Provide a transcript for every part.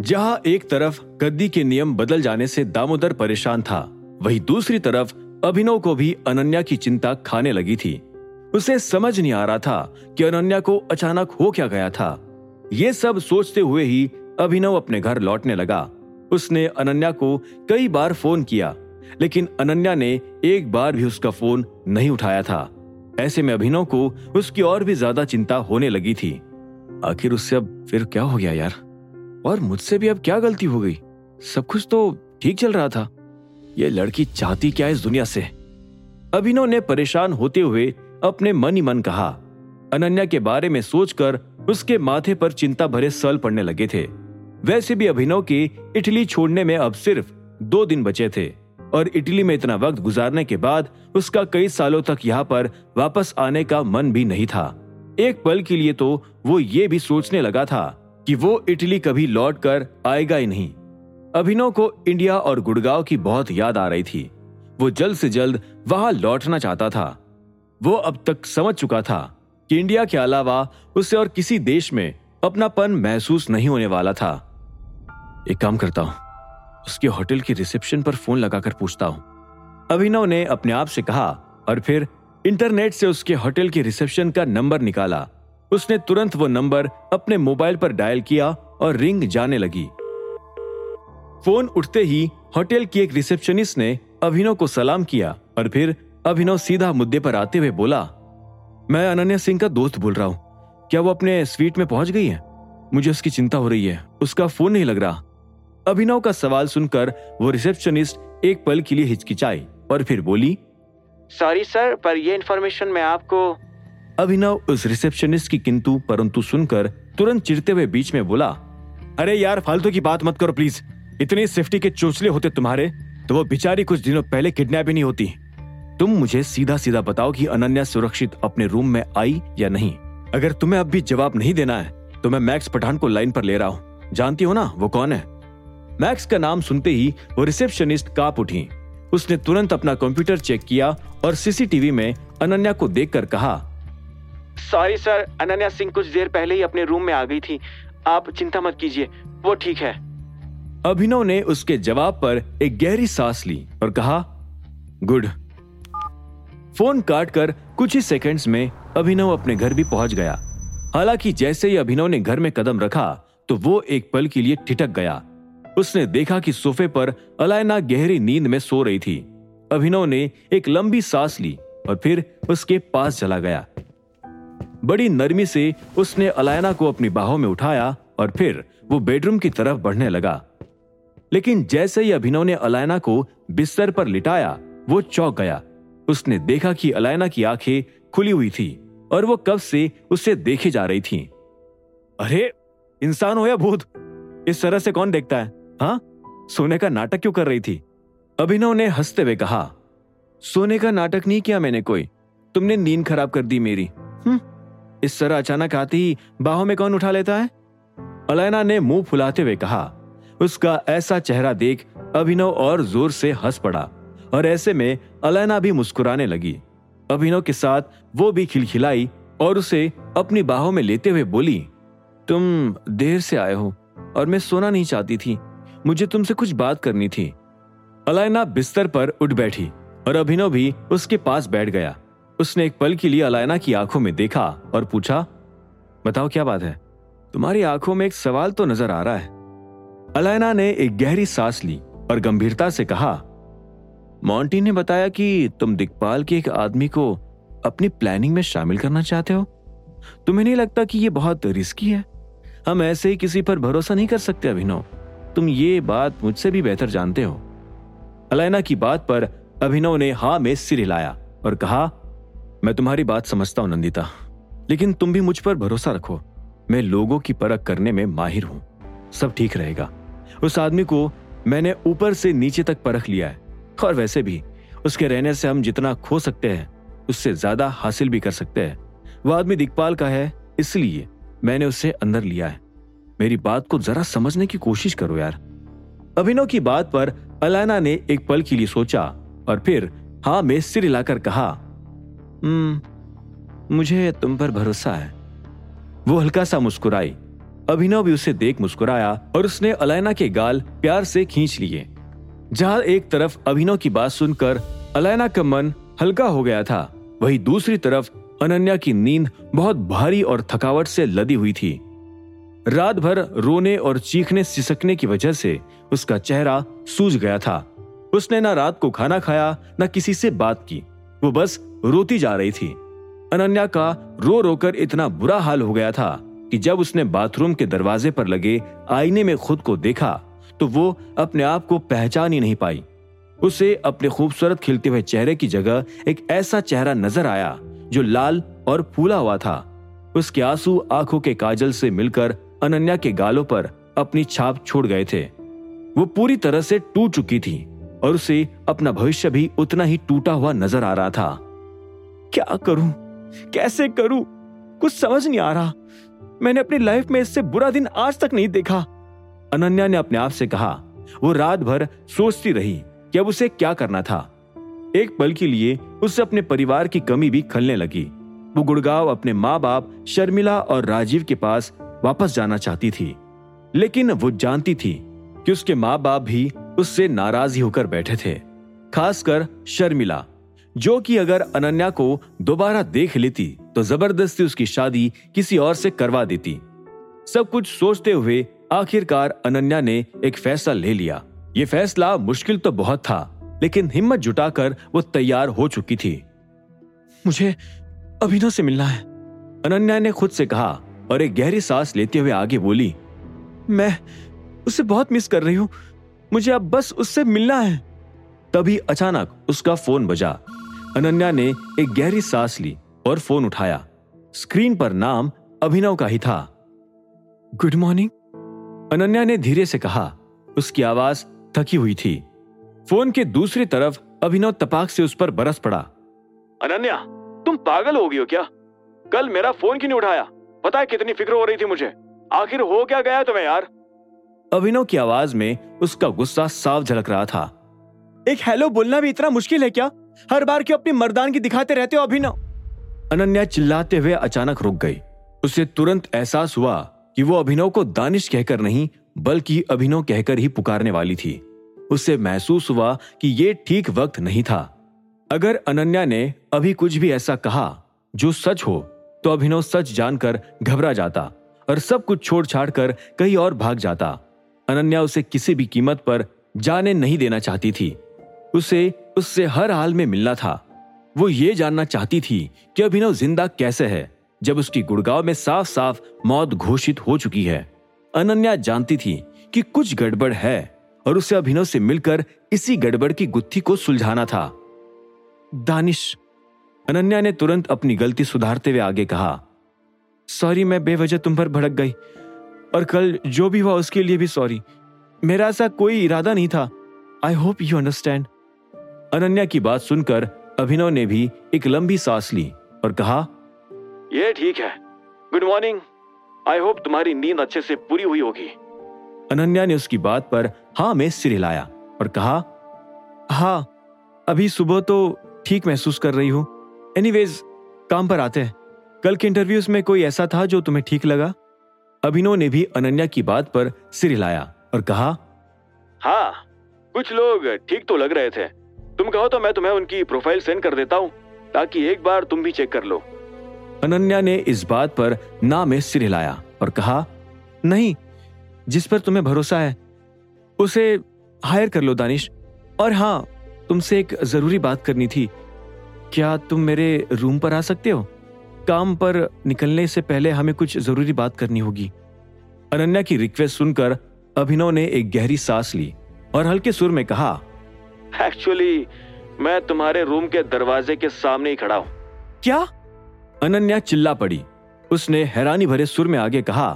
जहाँ एक तरफ़ गद्दी के नियम बदल जाने से दामोदर परेशान था, वहीं दूसरी तरफ़ अभिनव को भी अनन्या की चिंता खाने लगी थी। उसे समझ नहीं आ रहा था कि अनन्या को अचानक हो क्या गया था। ये सब सोचते हुए ही अभिनव अपने घर लौटने लगा। उसने अनन्या को कई बार फ़ोन किया, लेकिन अनन्या ने एक बार भी उसका फ़ोन नहीं उठाया था। ऐसे में अभिनव को उसकी और भी ज़्यादा चिंता होने लगी थी। आखिर उससे अब फिर क्या हो गया यार? और मुझसे भी अब क्या गलती हो गई? सब कुछ तो ठीक चल रहा था। ये लड़की चाहती क्या इस दुनिया से? अभिनव ने परेशान होते हुए अपने मन ही मन कहा। अनन्या के बारे में सोचकर उसके माथे पर चिंता भरे सल पड़ने लगे थे। वैसे भी अभिनव के इटली छोड़ने में अब सिर्फ़ दो दिन बचे थे और इटली में इतना वक्त गुजारने के बाद उसका कई सालों तक यहाँ पर वापस आने का मन भी नहीं था। एक पल के लिए तो वो ये भी सोचने लगा था कि वो इटली कभी लौट कर आएगा ही नहीं। अभिनव को इंडिया और गुड़गांव की बहुत याद आ रही थी। वो जल्द से जल्द वहाँ लौटना चाहता था। वो अब तक समझ चुका था कि इंडिया के अलावा उसे और किसी देश में अपनापन महसूस नहीं होने वाला था। एक काम करता हूँ, उसके होटल की रिसेप्शन पर फ़ोन लगाकर पूछता हूँ। अभिनव ने अपने आप से कहा और फिर इंटरनेट से उसके होटल के रिसेप्शन का नंबर निकाला। उसने तुरंत वो नंबर अपने मोबाइल पर डायल किया और रिंग जाने लगी। फ़ोन उठते ही होटल की एक रिसेप्शनिस्ट ने अभिनव को सलाम किया और फिर अभिनव सीधा मुद्दे पर आते हुए बोला, मैं अनन्या सिंह का दोस्त बोल रहा हूँ। क्या वो अपने स्वीट में पहुँच गई है? मुझे उसकी चिंता हो रही है। उसका फ़ोन नहीं लग रहा। अभिनव का सवाल सुनकर वो रिसेप्शनिस्ट एक पल के लिए हिचकिचाई और फिर बोली सॉरी सर पर ये इन्फॉर्मेशन मैं आपको अभिनव उस रिसेप्शनिस्ट की किंतु, परंतु सुनकर तुरंत चिड़ते हुए बीच में बोला, अरे यार, फालतू की बात मत करो प्लीज़ इतनी सेफ्टी के चोचले होते तुम्हारे तो वो बिचारी कुछ दिनों पहले किडनैप ही नहीं होती। तुम मुझे सीधा सीधा बताओ कि अनन्या सुरक्षित अपने रूम में आई या नहीं। अगर तुम्हें अब भी जवाब नहीं देना है तो मैं मैक्स पठान को लाइन पर ले रहा हूँ। जानती हो ना, वो कौन है? मैक्स का नाम सुनते ही वो रिसेप्शनिस्ट काप उठी। उसने तुरंत अपना कंप्यूटर चेक किया और सीसीटीवी में अनन्या को देखकर कहा सॉरी सर अनन्या सिंह कुछ देर पहले ही अपने रूम में आ गई थी। आप चिंता मत कीजिए। वो ठीक है। अभिनव ने उसके जवाब पर एक गहरी सांस ली और कहा, गुड। फ़ोन काट कर कुछ ही सेकंड्स में अभिनव अपने घर भी पहुँच गया। हालाँकि जैसे ही अभिनव ने घर में कदम रखा तो वो एक पल के लिए ठिठक गया। उसने देखा कि सोफे पर अलायना गहरी नींद में सो रही थी। अभिनव ने एक लंबी सांस ली और फिर उसके पास चला गया। बड़ी नरमी से उसने अलायना को अपनी बाहों में उठाया और फिर वो बेडरूम की तरफ़ बढ़ने लगा। लेकिन जैसे ही अभिनव ने अलायना को बिस्तर पर लिटाया, वो चौक गया। उसने देखा कि अलायना की आँखें खुली हुई थी और वो कब से उसे देखे जा रही थी। अरे, इंसान हो या भूत? इस तरह से कौन देखता है? हाँ? सोने का नाटक क्यों कर रही थी? अभिनव ने हँसते हुए कहा, सोने का नाटक नहीं किया मैंने कोई। तुमने नींद खराब कर दी मेरी। हम्म इस तरह अचानक आते ही बाहों में कौन उठा लेता है? अलैना ने मुँह फुलाते हुए कहा, उसका ऐसा चेहरा देख अभिनव और ज़ोर से हंस पड़ा और ऐसे में अलैना भी मुस्कुराने लगी। अभिनव के साथ वो भी खिलखिलाई और उसे अपनी बाहों में लेते हुए बोली, तुम देर से आए हो और मैं सोना नहीं चाहती थी, मुझे तुमसे कुछ बात करनी थी। अलायना बिस्तर पर उठ बैठी और अभिनव भी उसके पास बैठ गया। उसने एक पल के लिए अलायना की आँखों में देखा और पूछा, बताओ क्या बात है? तुम्हारी आँखों में एक सवाल तो नज़र आ रहा है। अलायना ने एक गहरी सांस ली और गंभीरता से कहा, मॉन्टी ने बताया कि तुम दिग्पाल के एक आदमी को अपनी प्लानिंग में शामिल करना चाहते हो। तुम्हें नहीं लगता कि यह बहुत रिस्की है? हम ऐसे ही किसी पर भरोसा नहीं कर सकते, अभिनव। तुम ये बात मुझसे भी बेहतर जानते हो। अलैना की बात पर अभिनव ने हा में सिर हिलाया और कहा मैं तुम्हारी बात समझता हूँ, नंदिता। लेकिन तुम भी मुझ पर भरोसा रखो। मैं लोगों की परख करने में माहिर हूँ। सब ठीक रहेगा। उस आदमी को मैंने ऊपर से नीचे तक परख लिया है। और वैसे भी, उसके रहने से हम जितना खो सकते हैं, उससे ज़्यादा हासिल भी कर सकते हैं। वह आदमी दिखपाल का है, इसलिए मैंने उसे अंदर लिया है। मेरी बात को जरा समझने की कोशिश करो यार। अभिनव की बात पर अलाना ने एक पल के लिए सोचा और फिर हाँ में सिर हिलाकर कहा मुझे तुम पर भरोसा है। वो हल्का सा मुस्कुराई। अभिनव भी उसे देख मुस्कुराया और उसने अलैना के गाल प्यार से खींच लिए। जहाँ एक तरफ़ अभिनव की बात सुनकर अलैना का मन हल्का हो गया था, वही दूसरी तरफ़ अनन्या की नींद बहुत भारी और थकावट से लदी हुई थी। रात भर रोने और चीखने सिसकने की वजह से उसका चेहरा सूज गया था। उसने ना रात को खाना खाया, न किसी से बात की। वो बस रोती जा रही थी। अनन्या का रो रोकर इतना बुरा हाल हो गया था कि जब उसने बाथरूम के दरवाजे पर लगे आईने में खुद को देखा तो वो अपने आप को पहचान ही नहीं पाई। उसे अपने खूबसूरत खिलते हुए चेहरे की जगह एक ऐसा चेहरा नज़र आया, जो लाल और फूला हुआ था। उसके आँसू आँखों के काजल से मिलकर अनन्या के गालों पर अपनी छाप छोड़ गए थे। वो पूरी तरह से टूट चुकी थी। और उसे अपना भविष्य भी उतना ही टूटा हुआ नज़र आ रहा था। क्या करूँ? कैसे करूँ? कुछ समझ नहीं आ रहा। मैंने अपनी लाइफ में इससे बुरा दिन आज तक नहीं देखा। अनन्या ने अपने आप से कहा, वो रात भर सोचती रही कि अब उसे क्या करना था। एक पल के लिए उससे अपने परिवार की कमी भी खलने लगी। वो गुड़गांव अपने माँ बाप शर्मिला और राजीव के पास वापस जाना चाहती थी, लेकिन वो जानती थी कि उसके माँ बाप भी उससे नाराज़ ही होकर बैठे थे, खासकर शर्मिला, जो कि अगर अनन्या को दोबारा देख लेती तो ज़बरदस्ती उसकी शादी किसी और से करवा देती। सब कुछ सोचते हुए आखिरकार अनन्या ने एक फैसला ले लिया। ये फैसला मुश्किल तो बहुत था, लेकिन हिम्मत जुटाकर वो तैयार हो चुकी थी। मुझे अभिनव से मिलना है, अनन्या ने खुद से कहा और एक गहरी सांस लेते हुए आगे बोली, मैं उसे बहुत मिस कर रही हूँ। मुझे अब बस उससे मिलना है। तभी अचानक उसका फ़ोन बजा। अनन्या ने एक गहरी सांस ली और फ़ोन उठाया। स्क्रीन पर नाम अभिनव का ही था। Good morning. अनन्या ने धीरे से कहा। उसकी आवाज़ थकी हुई थी। फ़ोन के दूसरी तरफ़ अभिनव तपाक से उस पर बरस पड़ा। अनन्या तुम पागल हो गई हो क्या? कल मेरा फ़ोन क्यों नहीं उठाया? पता है कितनी फ़िक्र हो रही थी मुझे। आखिर हो क्या गया तुम्हें यार? अभिनव की आवाज़ में उसका गुस्सा साफ़ झलक रहा था। एक हेलो बोलना भी इतना मुश्किल है क्या? हर बार क्यों अपनी मर्दान की दिखाते रहते हो अभिनव? अनन्या चिल्लाते हुए अचानक रुक गई। उसे तुरंत एहसास हुआ कि वो अभिनव को दानिश कहकर नहीं, बल्कि अभिनव कहकर ही पुकारने वाली थी। उसे महसूस हुआ कि ये ठीक वक्त नहीं था। अगर अनन्या ने अभी कुछ भी ऐसा कहा जो सच हो तो अभिनव सच जानकर घबरा जाता और सब कुछ छोड़ छाड़ कर कहीं और भाग जाता। अनन्या उसे किसी भी कीमत पर जाने नहीं देना चाहती थी। उसे, उससे हर हाल में मिलना था। वो ये जानना चाहती थी कि अभिनव ज़िंदा कैसे है, जब उसकी गुड़गांव में साफ़ साफ़ मौत घोषित हो चुकी है। अनन्या जानती थी कि कुछ गड़बड़ है और उसे अभिनव से मिलकर इसी गड़बड़ की गुत्थी को सुलझाना था। दानिश, अनन्या ने तुरंत अपनी गलती सुधारते हुए आगे कहा, सॉरी, मैं बेवजह तुम पर भड़क गई। और कल जो भी हुआ उसके लिए भी सॉरी मेरा ऐसा कोई इरादा नहीं था। I hope you understand Ananya की बात सुनकर अभिनव ने भी एक लंबी सांस ली और कहा यह ठीक है। गुड मॉर्निंग आई होप तुम्हारी नींद अच्छे से पूरी हुई होगी। अनन्या ने उसकी बात पर हाँ में सिर हिलाया और कहा हाँ अभी सुबह तो ठीक महसूस कर रही हूँ। एनीवेज काम पर आते हैं। कल के इंटरव्यूज़ में कोई ऐसा था जो तुम्हें ठीक लगा? अभिनव ने भी अनन्या की बात पर सिर हिलाया और कहा हाँ कुछ लोग ठीक तो लग रहे थे। तुम कहो तो मैं तुम्हें उनकी प्रोफ़ाइल सेंड कर देता हूँ ताकि एक बार तुम भी चेक कर लो। अनन्या ने इस बात पर ना में सिर हिलाया और कहा नहीं जिस पर तुम्हें भरोसा है उसे हायर कर लो दानिश। और हाँ तुमसे एक ज़रूरी बात करनी थी। क्या तुम मेरे रूम पर आ सकते हो? काम पर निकलने से पहले हमें कुछ ज़रूरी बात करनी होगी। अनन्या की रिक्वेस्ट सुनकर अभिनव ने एक गहरी सांस ली और हल्के सुर में कहा एक्चुअली मैं तुम्हारे रूम के दरवाजे के सामने ही खड़ा हूँ। क्या? अनन्या चिल्ला पड़ी। उसने हैरानी भरे सुर में आगे कहा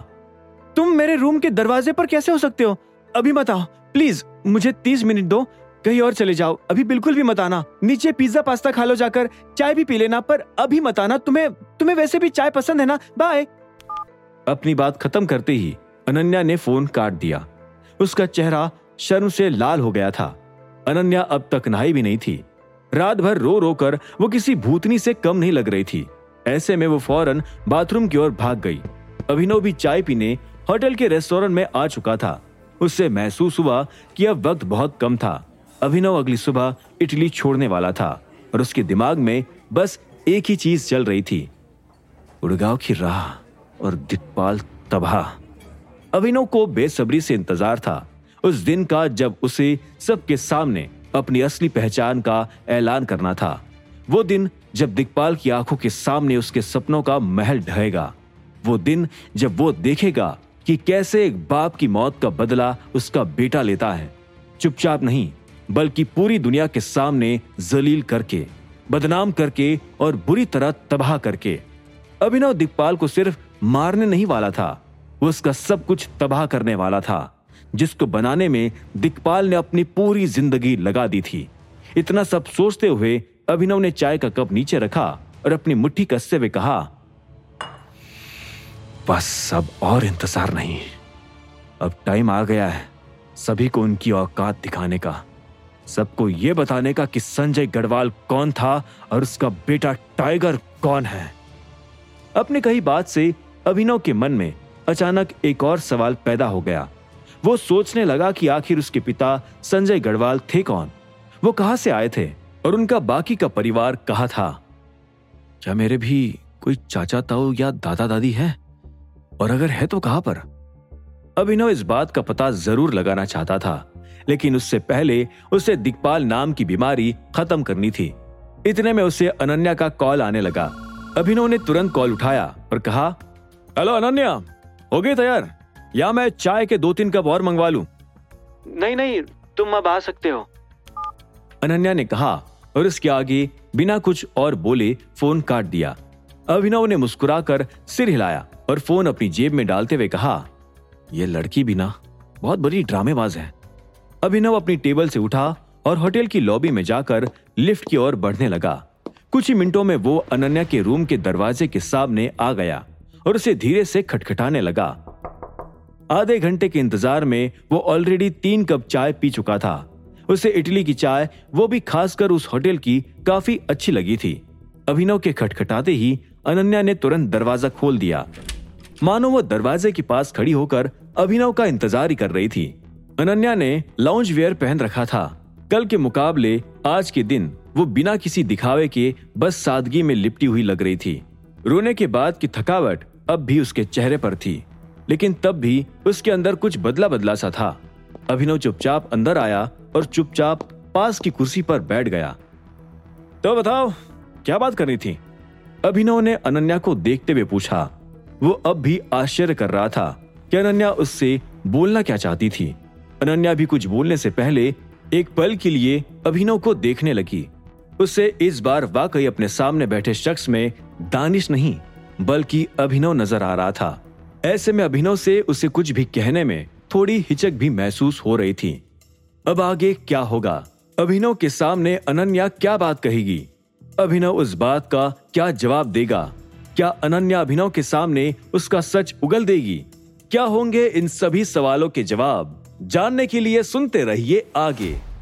तुम मेरे रूम के दरवाजे पर कैसे हो सकते हो? अभी बताओ प्लीज़ मुझे तीस मिनट दो। कहीं और चले जाओ। अभी बिल्कुल भी मत आना। नीचे पिज्जा पास्ता खा लो जाकर। चाय भी पी लेना, पर अभी मत आना। तुम्हें तुम्हें वैसे भी चाय पसंद है ना? बाय अपनी बात खत्म करते ही अनन्या ने फ़ोन काट दिया। उसका चेहरा शर्म से लाल हो गया था। अनन्या अब तक नहाई भी नहीं थी। रात भर रो रो कर वो किसी भूतनी से कम नहीं लग रही थी। ऐसे में वो फ़ौरन बाथरूम की ओर भाग गई। अभिनव भी चाय पीने होटल के रेस्टोरेंट में आ चुका था। उससे महसूस हुआ कि अब वक्त बहुत कम था। अभिनव अगली सुबह इटली छोड़ने वाला था और उसके दिमाग में बस एक ही चीज़ चल रही थी, उड़गांव की राह और दिक्पाल तबाह। अभिनव को बेसब्री से इंतज़ार था। उस दिन का जब उसे सबके सामने अपनी असली पहचान का ऐलान करना था, वो दिन जब दिक्पाल की आँखों के सामने उसके सपनों का महल ढहेगा, वो दिन जब वो देखेगा कि कैसे एक बाप की मौत का बदला उसका बेटा लेता है। चुपचाप नहीं बल्कि पूरी दुनिया के सामने जलील करके, बदनाम करके और बुरी तरह तबाह करके। अभिनव दिक्पाल को सिर्फ़ मारने नहीं वाला था, वो उसका सब कुछ तबाह करने वाला था, जिसको बनाने में दिक्पाल ने अपनी पूरी ज़िंदगी लगा दी थी। इतना सब सोचते हुए अभिनव ने चाय का कप नीचे रखा और अपनी मुट्ठी कसते हुए कहा, बस अब और इंतज़ार नहीं। अब टाइम आ गया है सभी को उनकी औकात दिखाने का। सबको यह बताने का कि संजय गढ़वाल कौन था और उसका बेटा टाइगर कौन है। अपने कही बात से अभिनव के मन में अचानक एक और सवाल पैदा हो गया। वो सोचने लगा कि आखिर उसके पिता संजय गढ़वाल थे कौन? वो कहाँ से आए थे और उनका बाकी का परिवार कहा था? क्या मेरे भी कोई चाचा ताऊ या दादा दादी है? और अगर है तो कहाँ पर? अभिनव इस बात का पता ज़रूर लगाना चाहता था। लेकिन उससे पहले उसे दिक्पाल नाम की बीमारी खत्म करनी थी। इतने में उसे अनन्या का कॉल आने लगा। अभिनव ने तुरंत कॉल उठाया और कहा हेलो अनन्या हो गई तैयार? या मैं चाय के दो तीन कप और मंगवा लू? नहीं नहीं तुम अब आ सकते हो। अनन्या ने कहा और उसके आगे बिना कुछ और बोले फ़ोन काट दिया। अभिनव ने मुस्कुराकर सिर हिलाया और फ़ोन अपनी जेब में डालते हुए कहा यह लड़की भी ना बहुत बड़ी ड्रामेबाज है। अभिनव अपनी टेबल से उठा और होटल की लॉबी में जाकर लिफ्ट की ओर बढ़ने लगा। कुछ ही मिनटों में वो अनन्या के रूम के दरवाजे के सामने आ गया और उसे धीरे से खटखटाने लगा। आधे घंटे के इंतज़ार में वो ऑलरेडी तीन कप चाय पी चुका था। उसे इटली की चाय, वो भी खासकर उस होटल की, काफ़ी अच्छी लगी थी। अभिनव के खटखटाते ही अनन्या ने तुरंत दरवाज़ा खोल दिया। मानो वो दरवाजे के पास खड़ी होकर अभिनव का इंतज़ार ही कर रही थी। अनन्या ने लाउंज वेयर पहन रखा था। कल के मुकाबले, आज के दिन, वो बिना किसी दिखावे के बस सादगी में लिपटी हुई लग रही थी। रोने के बाद की थकावट अब भी उसके चेहरे पर थी, लेकिन तब भी उसके अंदर कुछ बदला बदला सा था। अभिनव चुपचाप अंदर आया और चुपचाप पास की कुर्सी पर बैठ गया। तो बताओ, क्या बात करनी थी? अभिनव ने अनन्या को देखते हुए पूछा। वो अब भी आश्चर्य कर रहा था कि अनन्या उससे बोलना क्या चाहती थी। अनन्या भी कुछ बोलने से पहले एक पल के लिए अभिनव को देखने लगी। उससे इस बार वाकई अपने सामने बैठे शख्स में दानिश नहीं, बल्कि अभिनव नज़र आ रहा था। ऐसे में अभिनव से उसे कुछ भी कहने में थोड़ी हिचक भी महसूस हो रही थी। अब आगे क्या होगा? अभिनव के सामने अनन्या क्या बात कहेगी? अभिनव उस बात का क्या जवाब देगा? क्या अनन्या अभिनव के सामने उसका सच उगल देगी? क्या होंगे इन सभी सवालों के जवाब? जानने के लिए सुनते रहिए आगे।